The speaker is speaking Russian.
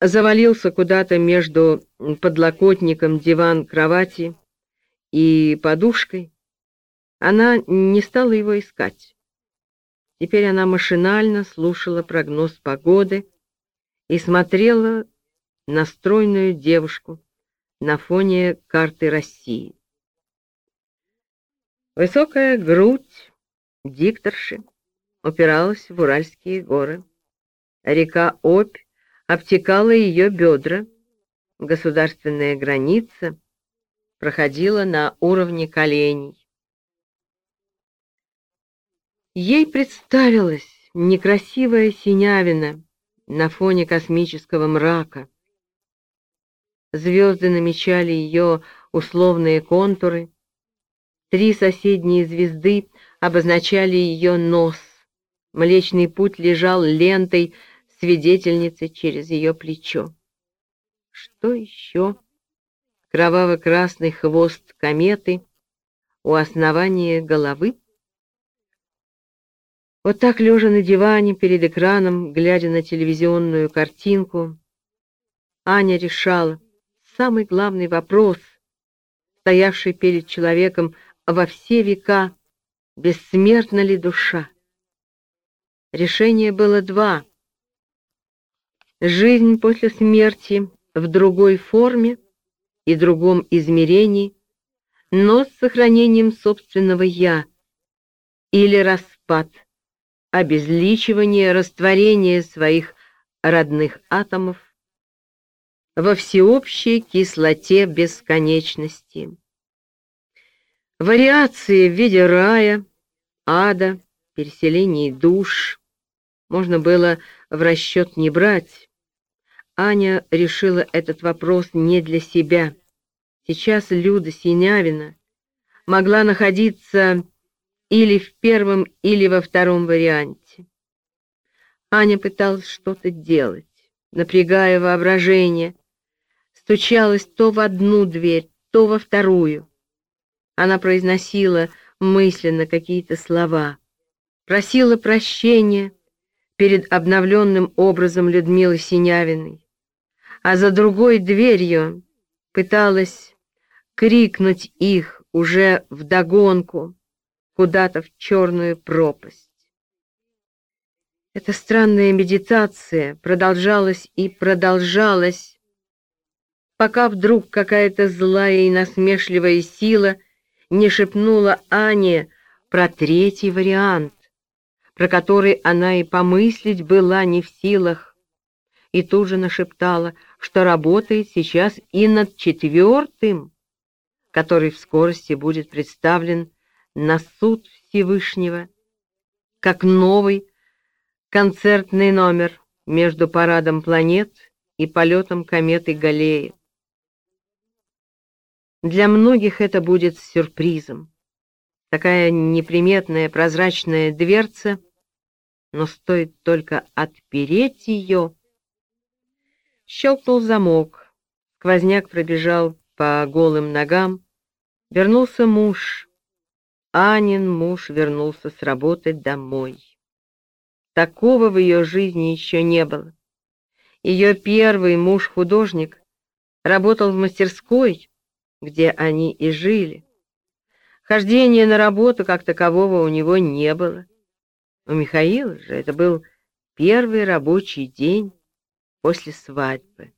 завалился куда-то между подлокотником диван-кровати и подушкой, она не стала его искать. Теперь она машинально слушала прогноз погоды и смотрела на стройную девушку на фоне карты России. Высокая грудь дикторши упиралась в Уральские горы. Река Обь обтекала ее бедра. Государственная граница проходила на уровне коленей. Ей представилась некрасивая синявина на фоне космического мрака. Звезды намечали ее условные контуры. Три соседние звезды обозначали ее нос. Млечный путь лежал лентой свидетельницы через ее плечо. Что еще? Кроваво-красный хвост кометы у основания головы? Вот так, лежа на диване перед экраном, глядя на телевизионную картинку, Аня решала самый главный вопрос, стоявший перед человеком во все века, бессмертна ли душа? Решение было два — Жизнь после смерти в другой форме и другом измерении, но с сохранением собственного «я» или распад, обезличивание, растворение своих родных атомов во всеобщей кислоте бесконечности. Вариации в виде рая, ада, переселений душ можно было в расчет не брать, Аня решила этот вопрос не для себя. Сейчас Люда Синявина могла находиться или в первом, или во втором варианте. Аня пыталась что-то делать, напрягая воображение, стучалась то в одну дверь, то во вторую. Она произносила мысленно какие-то слова, просила прощения перед обновленным образом Людмилы Синявиной а за другой дверью пыталась крикнуть их уже вдогонку куда-то в черную пропасть. Эта странная медитация продолжалась и продолжалась, пока вдруг какая-то злая и насмешливая сила не шепнула Ане про третий вариант, про который она и помыслить была не в силах, и тут же нашептала, что работает сейчас и над четвертым, который в скорости будет представлен на суд Всевышнего, как новый концертный номер между парадом планет и полетом кометы Галлеи. Для многих это будет сюрпризом. Такая неприметная прозрачная дверца, но стоит только отпереть ее, Щелкнул замок. Сквозняк пробежал по голым ногам. Вернулся муж. Анин муж вернулся с работы домой. Такого в ее жизни еще не было. Ее первый муж-художник работал в мастерской, где они и жили. Хождения на работу как такового у него не было. У Михаила же это был первый рабочий день после свадьбы.